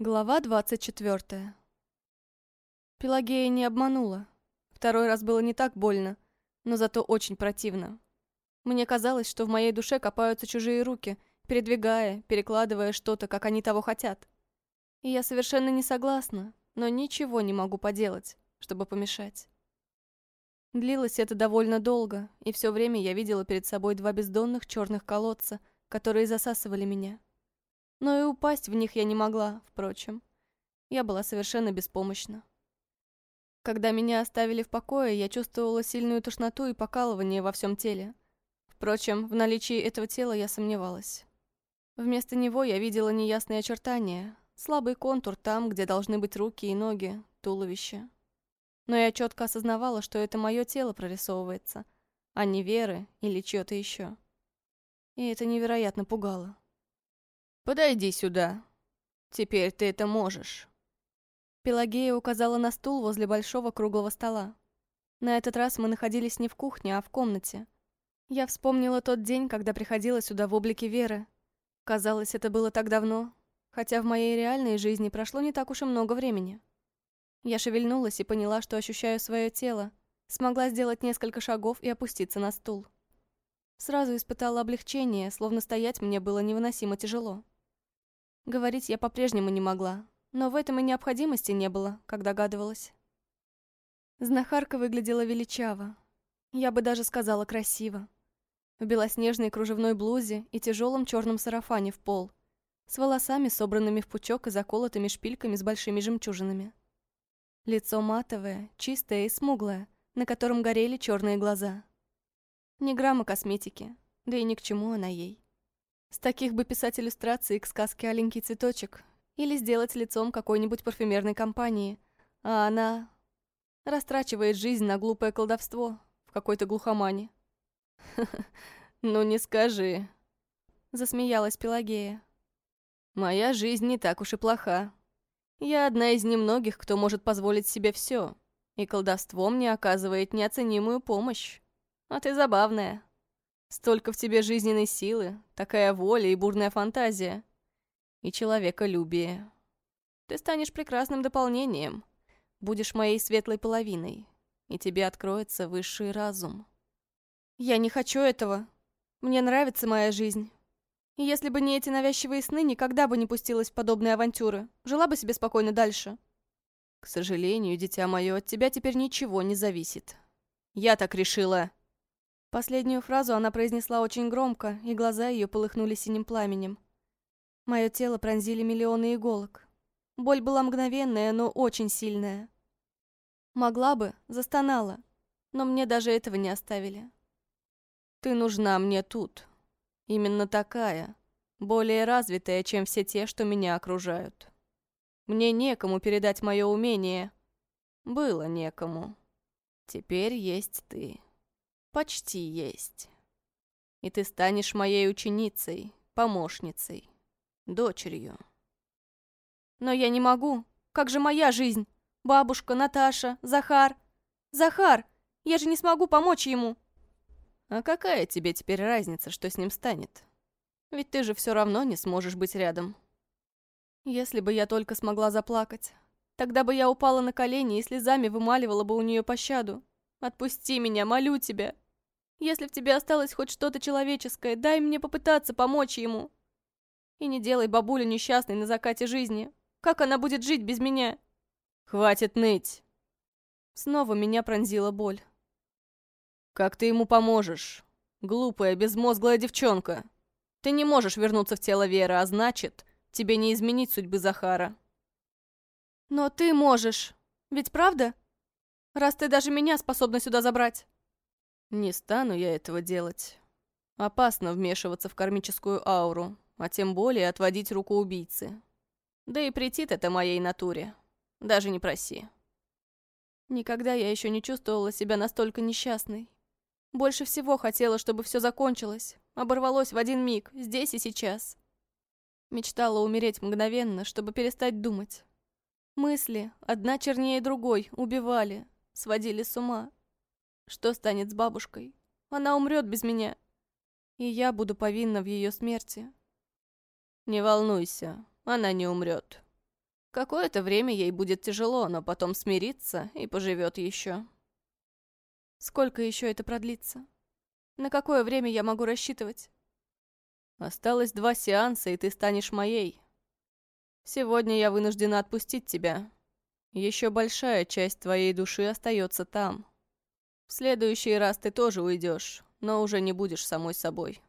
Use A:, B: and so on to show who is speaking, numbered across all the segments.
A: Глава 24 Пелагея не обманула. Второй раз было не так больно, но зато очень противно. Мне казалось, что в моей душе копаются чужие руки, передвигая, перекладывая что-то, как они того хотят. И я совершенно не согласна, но ничего не могу поделать, чтобы помешать. Длилось это довольно долго, и все время я видела перед собой два бездонных черных колодца, которые засасывали меня. Но и упасть в них я не могла, впрочем. Я была совершенно беспомощна. Когда меня оставили в покое, я чувствовала сильную тошноту и покалывание во всем теле. Впрочем, в наличии этого тела я сомневалась. Вместо него я видела неясные очертания, слабый контур там, где должны быть руки и ноги, туловище. Но я четко осознавала, что это мое тело прорисовывается, а не Веры или чье-то еще. И это невероятно пугало.
B: «Подойди сюда. Теперь ты это можешь».
A: Пелагея указала на стул возле большого круглого стола. На этот раз мы находились не в кухне, а в комнате. Я вспомнила тот день, когда приходила сюда в облике Веры. Казалось, это было так давно, хотя в моей реальной жизни прошло не так уж и много времени. Я шевельнулась и поняла, что ощущаю свое тело, смогла сделать несколько шагов и опуститься на стул. Сразу испытала облегчение, словно стоять мне было невыносимо тяжело. Говорить я по-прежнему не могла, но в этом и необходимости не было, как догадывалась. Знахарка выглядела величаво. Я бы даже сказала красиво. В белоснежной кружевной блузе и тяжелом черном сарафане в пол, с волосами, собранными в пучок и заколотыми шпильками с большими жемчужинами. Лицо матовое, чистое и смуглое, на котором горели черные глаза. Ни грамма косметики, да и ни к чему она ей. С таких бы писать иллюстрации к сказке «Аленький цветочек» или сделать лицом какой-нибудь парфюмерной компании, а она растрачивает жизнь на глупое колдовство в какой-то глухомане.
B: «Ну не скажи», —
A: засмеялась Пелагея.
B: «Моя жизнь не так уж и плоха. Я одна из немногих, кто может позволить себе все, и колдовство мне оказывает неоценимую помощь. А ты забавная». Столько в тебе жизненной силы, такая воля и бурная фантазия. И человеколюбие. Ты станешь прекрасным дополнением. Будешь моей светлой половиной. И тебе откроется высший разум.
A: Я не хочу этого. Мне нравится моя жизнь. И если бы не эти навязчивые сны, никогда бы не пустилась в подобные авантюры. Жила бы себе спокойно дальше.
B: К сожалению, дитя мое, от тебя теперь ничего не зависит. Я так решила.
A: Последнюю фразу она произнесла очень громко, и глаза ее полыхнули синим пламенем. Мое тело пронзили миллионы иголок. Боль была мгновенная, но очень сильная. Могла бы, застонала, но мне даже этого не оставили.
B: «Ты нужна мне тут. Именно такая, более развитая, чем все те, что меня окружают. Мне некому передать мое умение. Было некому. Теперь есть ты». Почти есть. И ты станешь моей ученицей, помощницей, дочерью.
A: Но я не могу. Как же моя жизнь? Бабушка, Наташа, Захар. Захар! Я же не смогу помочь ему.
B: А какая тебе теперь разница, что с ним станет? Ведь ты же все равно не сможешь быть рядом.
A: Если бы я только смогла заплакать, тогда бы я упала на колени и слезами вымаливала бы у нее пощаду. Отпусти меня, молю тебя. Если в тебе осталось хоть что-то человеческое, дай мне попытаться помочь ему. И не делай бабулю несчастной на закате жизни. Как она будет жить без меня?
B: Хватит ныть.
A: Снова меня пронзила боль.
B: Как ты ему поможешь? Глупая, безмозглая девчонка. Ты не можешь вернуться в тело Веры, а значит, тебе не изменить судьбы Захара.
A: Но ты можешь. Ведь правда? Раз ты даже меня способна сюда забрать.
B: Не стану я этого делать. Опасно вмешиваться в кармическую ауру, а тем более отводить руку убийцы. Да и претит это моей натуре. Даже не проси.
A: Никогда я еще не чувствовала себя настолько несчастной. Больше всего хотела, чтобы все закончилось, оборвалось в один миг, здесь и сейчас. Мечтала умереть мгновенно, чтобы перестать думать. Мысли, одна чернее другой, убивали, сводили с ума. Что станет с бабушкой? Она умрет без меня. И я буду повинна в ее смерти.
B: Не волнуйся, она не умрет. Какое-то время ей будет тяжело, но потом смирится и поживет еще.
A: Сколько еще это продлится? На какое время я могу рассчитывать?
B: Осталось два сеанса, и ты станешь моей. Сегодня я вынуждена отпустить тебя. Еще большая часть твоей души остается там. В следующий раз ты тоже уйдешь, но уже не будешь самой собой.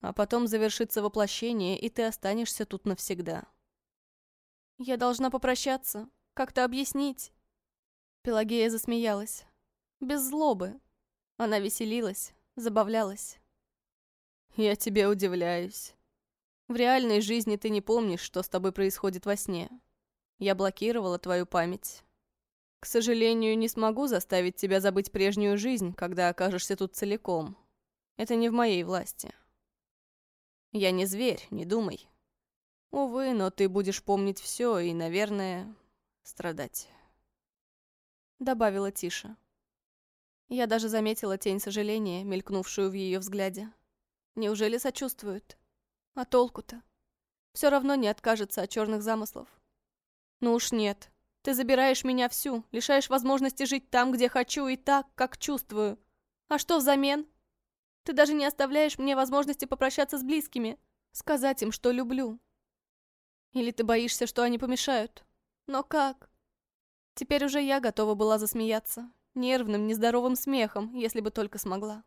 B: А потом завершится воплощение, и ты останешься тут навсегда.
A: Я должна попрощаться, как-то объяснить. Пелагея засмеялась. Без злобы. Она веселилась, забавлялась.
B: Я тебе удивляюсь. В реальной жизни ты не помнишь, что с тобой происходит во сне. Я блокировала твою память. К сожалению, не смогу заставить тебя забыть прежнюю жизнь, когда окажешься тут целиком. Это не в моей власти. Я не зверь, не думай. Увы, но ты будешь помнить все и, наверное, страдать.
A: Добавила тише. Я даже заметила тень сожаления, мелькнувшую в ее взгляде. Неужели сочувствует? А толку-то? Все равно не откажется от черных замыслов. Ну уж нет. Ты забираешь меня всю, лишаешь возможности жить там, где хочу, и так, как чувствую. А что взамен? Ты даже не оставляешь мне возможности попрощаться с близкими, сказать им, что люблю. Или ты боишься, что они помешают? Но как? Теперь уже я готова была засмеяться, нервным, нездоровым смехом, если бы только смогла.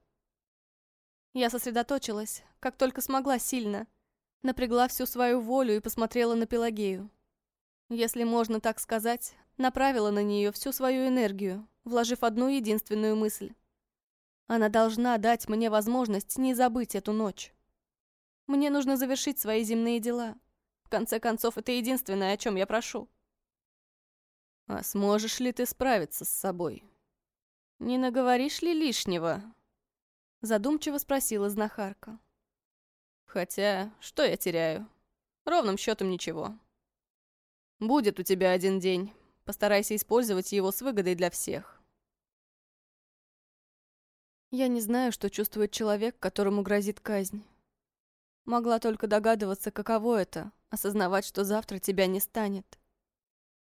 A: Я сосредоточилась, как только смогла сильно, напрягла всю свою волю и посмотрела на Пелагею. Если можно так сказать, направила на нее всю свою энергию, вложив одну единственную мысль. Она должна дать мне возможность не забыть эту ночь. Мне нужно завершить свои земные дела. В конце концов, это единственное, о чем я прошу.
B: А сможешь ли ты справиться с собой? «Не наговоришь ли лишнего?» Задумчиво спросила знахарка. «Хотя, что я теряю? Ровным счетом ничего. Будет у тебя один день. Постарайся использовать его с выгодой для всех».
A: Я не знаю, что чувствует человек, которому грозит казнь. Могла только догадываться, каково это — осознавать, что завтра тебя не станет.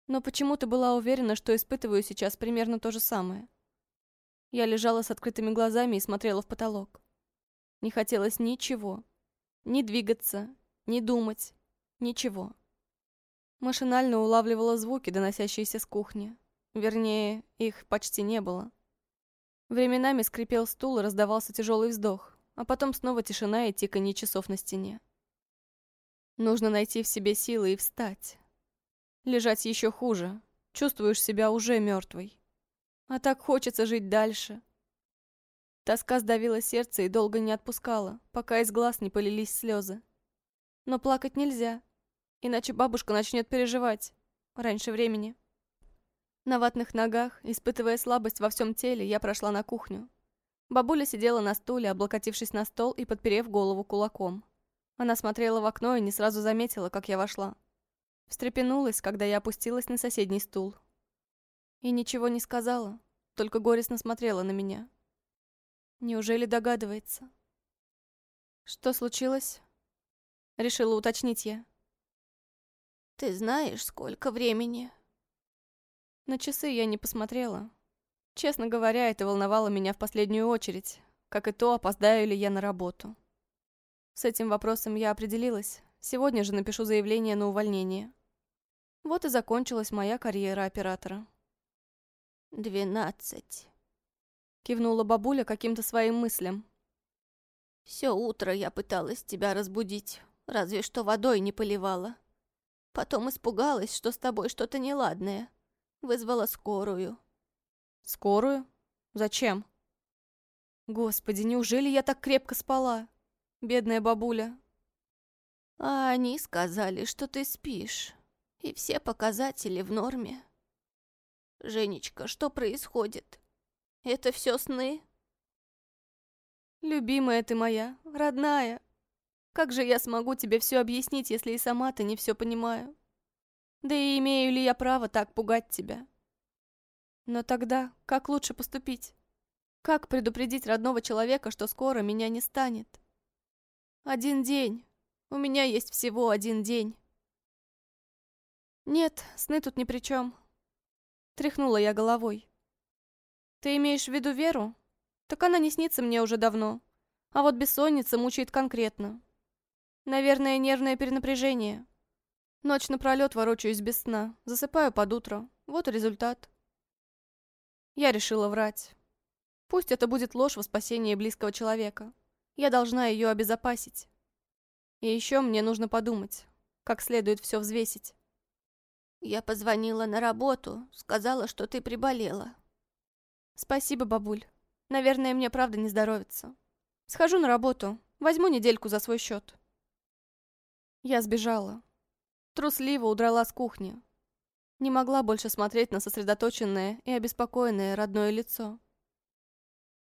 A: Но почему-то была уверена, что испытываю сейчас примерно то же самое — я лежала с открытыми глазами и смотрела в потолок. Не хотелось ничего. Ни двигаться, ни думать. Ничего. Машинально улавливала звуки, доносящиеся с кухни. Вернее, их почти не было. Временами скрипел стул и раздавался тяжелый вздох, а потом снова тишина и тиканье часов на стене. Нужно найти в себе силы и встать. Лежать еще хуже. Чувствуешь себя уже мертвой. А так хочется жить дальше. Тоска сдавила сердце и долго не отпускала, пока из глаз не полились слезы. Но плакать нельзя, иначе бабушка начнет переживать. Раньше времени. На ватных ногах, испытывая слабость во всем теле, я прошла на кухню. Бабуля сидела на стуле, облокотившись на стол и подперев голову кулаком. Она смотрела в окно и не сразу заметила, как я вошла. Встрепенулась, когда я опустилась на соседний стул, и ничего не сказала, только горестно смотрела на меня. Неужели догадывается? Что случилось? Решила уточнить я.
C: Ты знаешь, сколько времени?
A: На часы я не посмотрела. Честно говоря, это волновало меня в последнюю очередь, как и то, опоздаю ли я на работу. С этим вопросом я определилась. Сегодня же напишу заявление на увольнение. Вот и закончилась моя карьера оператора.
C: «Двенадцать», —
A: кивнула бабуля каким-то своим мыслям.
C: «Все утро я пыталась тебя разбудить, разве что водой не поливала. Потом испугалась, что с тобой что-то неладное. Вызвала скорую».
A: «Скорую? Зачем?» «Господи, неужели я так крепко спала? Бедная бабуля».
C: «А они сказали, что ты спишь, и все показатели в норме». «Женечка, что происходит? Это все сны?»
A: «Любимая ты моя, родная, как же я смогу тебе все объяснить, если и сама-то не все понимаю? Да и имею ли я право так пугать тебя? Но тогда как лучше поступить? Как предупредить родного человека, что скоро меня не станет? Один день. У меня есть всего один день. Нет, сны тут ни при чем. Тряхнула я головой. Ты имеешь в виду Веру? Так она не снится мне уже давно. А вот бессонница мучает конкретно. Наверное, нервное перенапряжение. Ночь напролет ворочаюсь без сна, засыпаю под утро. Вот и результат. Я решила врать. Пусть это будет ложь во спасение близкого человека. Я должна ее обезопасить. И еще мне нужно подумать, как следует все взвесить.
C: Я позвонила на работу, сказала, что ты приболела.
A: Спасибо, бабуль. Наверное, мне правда не здоровится. Схожу на работу, возьму недельку за свой счет. Я сбежала. Трусливо удрала с кухни. Не могла больше смотреть на сосредоточенное и обеспокоенное родное лицо.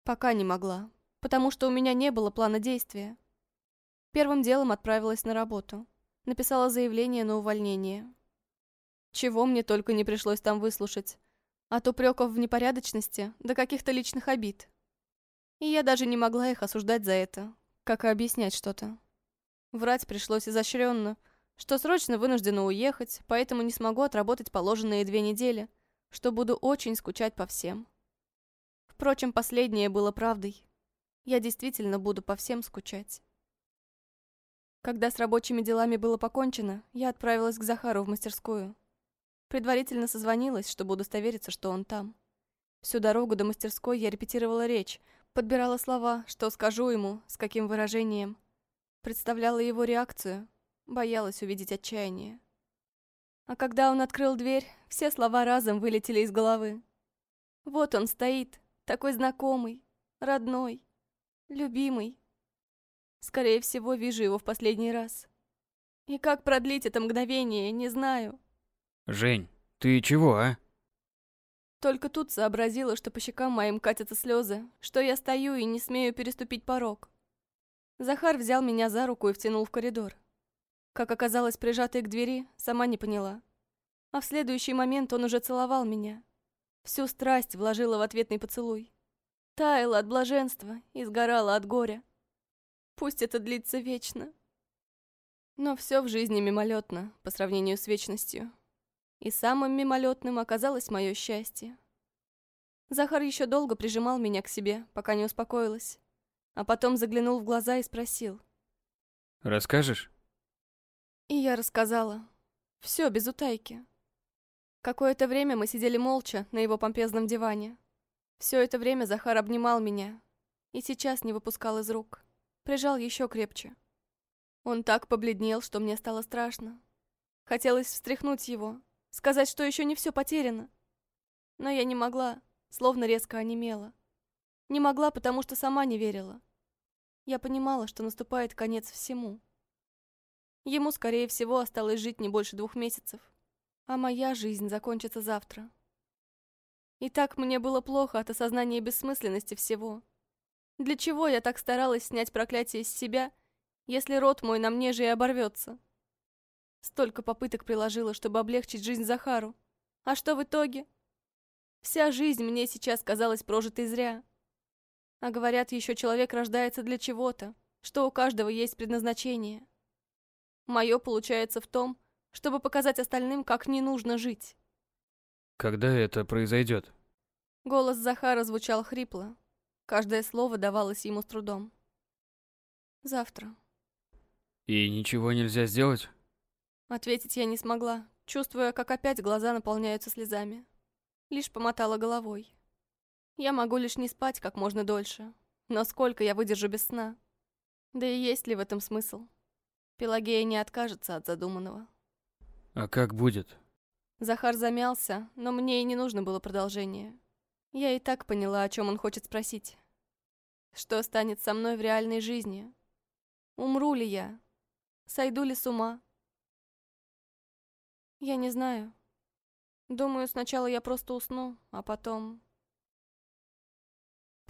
A: Пока не могла, потому что у меня не было плана действия. Первым делом отправилась на работу. Написала заявление на увольнение. Чего мне только не пришлось там выслушать. От упреков в непорядочности до каких-то личных обид. И я даже не могла их осуждать за это, как и объяснять что-то. Врать пришлось изощренно, что срочно вынуждена уехать, поэтому не смогу отработать положенные две недели, что буду очень скучать по всем. Впрочем, последнее было правдой. Я действительно буду по всем скучать. Когда с рабочими делами было покончено, я отправилась к Захару в мастерскую. Предварительно созвонилась, чтобы удостовериться, что он там. Всю дорогу до мастерской я репетировала речь, подбирала слова, что скажу ему, с каким выражением. Представляла его реакцию, боялась увидеть отчаяние. А когда он открыл дверь, все слова разом вылетели из головы. Вот он стоит, такой знакомый, родной, любимый. Скорее всего, вижу его в последний раз. И как продлить это мгновение, не знаю.
D: Жень, ты чего, а?
A: Только тут сообразила, что по щекам моим катятся слезы, что я стою и не смею переступить порог. Захар взял меня за руку и втянул в коридор. Как оказалось, прижатой к двери, сама не поняла. А в следующий момент он уже целовал меня. Всю страсть вложила в ответный поцелуй. Таяла от блаженства и сгорала от горя. Пусть это длится вечно. Но все в жизни мимолетно по сравнению с вечностью. И самым мимолетным оказалось мое счастье. Захар еще долго прижимал меня к себе, пока не успокоилась. А потом заглянул в глаза и спросил.
D: «Расскажешь?»
A: И я рассказала. Все без утайки. Какое-то время мы сидели молча на его помпезном диване. Все это время Захар обнимал меня. И сейчас не выпускал из рук. Прижал еще крепче. Он так побледнел, что мне стало страшно. Хотелось встряхнуть его, Сказать, что еще не все потеряно. Но я не могла, словно резко онемела. Не могла, потому что сама не верила. Я понимала, что наступает конец всему. Ему, скорее всего, осталось жить не больше двух месяцев, а моя жизнь закончится завтра. И так мне было плохо от осознания бессмысленности всего. Для чего я так старалась снять проклятие с себя, если рот мой на мне же и оборвется? Столько попыток приложила, чтобы облегчить жизнь Захару. А что в итоге? Вся жизнь мне сейчас казалась прожитой зря. А говорят, еще человек рождается для чего-то, что у каждого есть предназначение. Мое получается в том, чтобы показать остальным, как не нужно жить.
D: Когда это произойдет?
A: Голос Захара звучал хрипло. Каждое слово давалось ему с трудом. Завтра.
D: И ничего нельзя сделать?
A: Ответить я не смогла, чувствуя, как опять глаза наполняются слезами. Лишь помотала головой. Я могу лишь не спать как можно дольше. Но сколько я выдержу без сна? Да и есть ли в этом смысл? Пелагея не откажется от задуманного.
D: А как будет?
A: Захар замялся, но мне и не нужно было продолжение. Я и так поняла, о чем он хочет спросить. Что станет со мной в реальной жизни? Умру ли я? Сойду ли с ума? Я не знаю. Думаю, сначала я просто усну, а потом...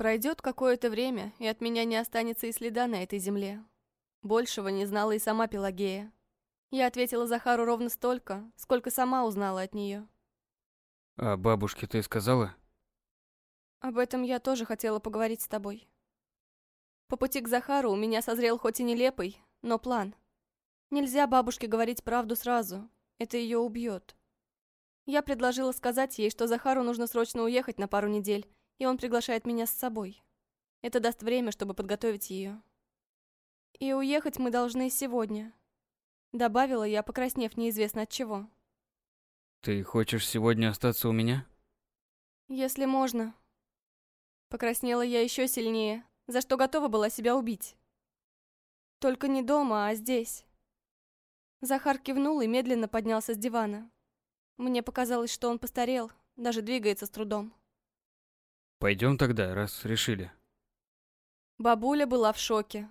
A: Пройдет какое-то время, и от меня не останется и следа на этой земле. Большего не знала и сама Пелагея. Я ответила Захару ровно столько, сколько сама узнала от нее.
D: А бабушке ты сказала?
A: Об этом я тоже хотела поговорить с тобой. По пути к Захару у меня созрел хоть и нелепый, но план. Нельзя бабушке говорить правду сразу, это ее убьет. Я предложила сказать ей, что Захару нужно срочно уехать на пару недель, и он приглашает меня с собой. Это даст время, чтобы подготовить ее. И уехать мы должны сегодня. Добавила я, покраснев неизвестно от чего.
D: Ты хочешь сегодня остаться у меня?
A: Если можно. Покраснела я еще сильнее, за что готова была себя убить. Только не дома, а здесь. Захар кивнул и медленно поднялся с дивана. Мне показалось, что он постарел, даже двигается с трудом.
D: Пойдем тогда, раз решили.
A: Бабуля была в шоке.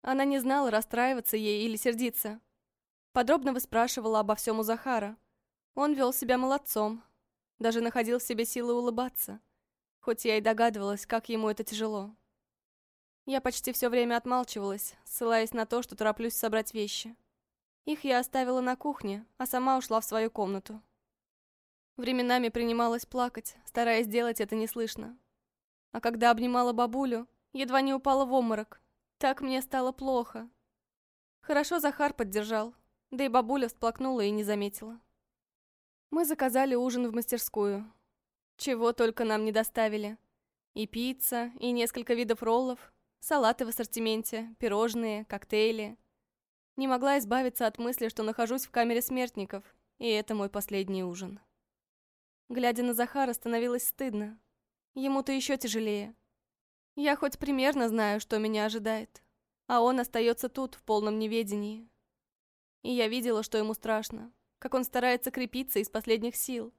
A: Она не знала, расстраиваться ей или сердиться. Подробно выспрашивала обо всем у Захара. Он вел себя молодцом. Даже находил в себе силы улыбаться. Хоть я и догадывалась, как ему это тяжело. Я почти все время отмалчивалась, ссылаясь на то, что тороплюсь собрать вещи. Их я оставила на кухне, а сама ушла в свою комнату. Временами принималась плакать, стараясь сделать это неслышно. А когда обнимала бабулю, едва не упала в обморок. Так мне стало плохо. Хорошо Захар поддержал, да и бабуля всплакнула и не заметила. Мы заказали ужин в мастерскую. Чего только нам не доставили. И пицца, и несколько видов роллов, салаты в ассортименте, пирожные, коктейли. Не могла избавиться от мысли, что нахожусь в камере смертников, и это мой последний ужин. Глядя на Захара, становилось стыдно. Ему-то еще тяжелее. Я хоть примерно знаю, что меня ожидает, а он остается тут, в полном неведении. И я видела, что ему страшно, как он старается крепиться из последних сил.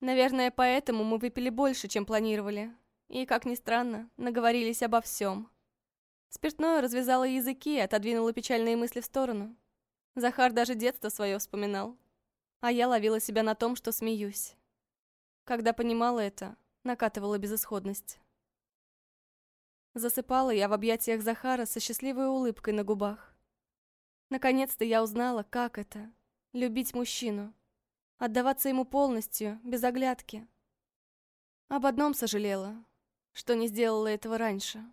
A: Наверное, поэтому мы выпили больше, чем планировали, и, как ни странно, наговорились обо всем. Спиртное развязало языки и отодвинуло печальные мысли в сторону. Захар даже детство свое вспоминал. А я ловила себя на том, что смеюсь. Когда понимала это, накатывала безысходность. Засыпала я в объятиях Захара со счастливой улыбкой на губах. Наконец-то я узнала, как это — любить мужчину. Отдаваться ему полностью, без оглядки. Об одном сожалела, что не сделала этого раньше.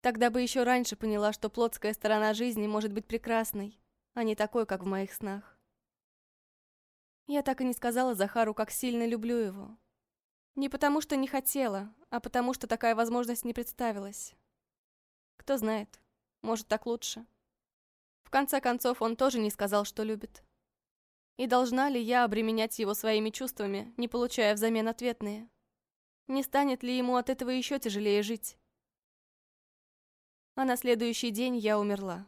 A: Тогда бы еще раньше поняла, что плотская сторона жизни может быть прекрасной, а не такой, как в моих снах. Я так и не сказала Захару, как сильно люблю его. Не потому, что не хотела, а потому, что такая возможность не представилась. Кто знает, может, так лучше. В конце концов, он тоже не сказал, что любит. И должна ли я обременять его своими чувствами, не получая взамен ответные? Не станет ли ему от этого еще тяжелее жить? А на следующий день я умерла.